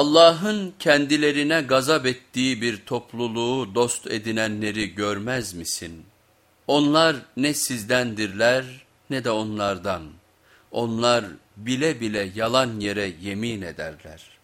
Allah'ın kendilerine gazap ettiği bir topluluğu dost edinenleri görmez misin? Onlar ne sizdendirler ne de onlardan. Onlar bile bile yalan yere yemin ederler.